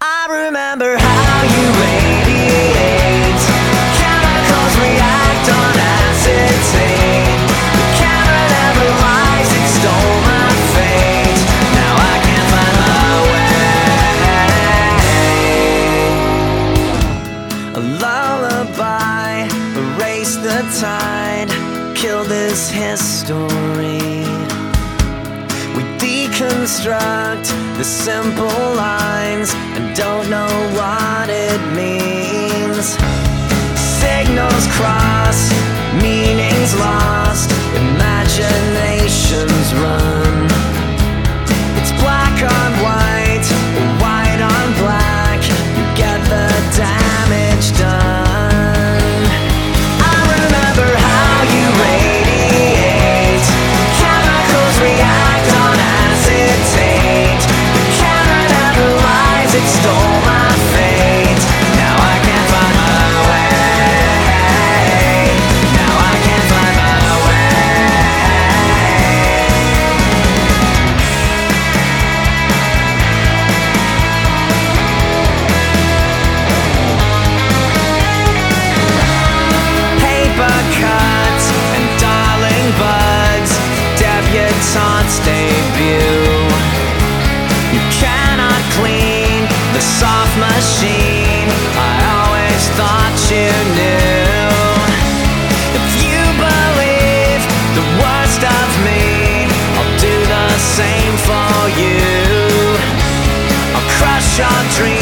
I remember how you radiate. Chemicals react on acetate. The camera never lies, it stole my fate. Now I can't find my way. A lullaby, erase the tide, kill this history. We deconstruct the simple lines and don't know what it means. Signals cross, paper and darling buds, debutante's debut. You cannot clean the soft machine. I always thought you knew. If you believe the worst of me, I'll do the same for you. I'll crush your dreams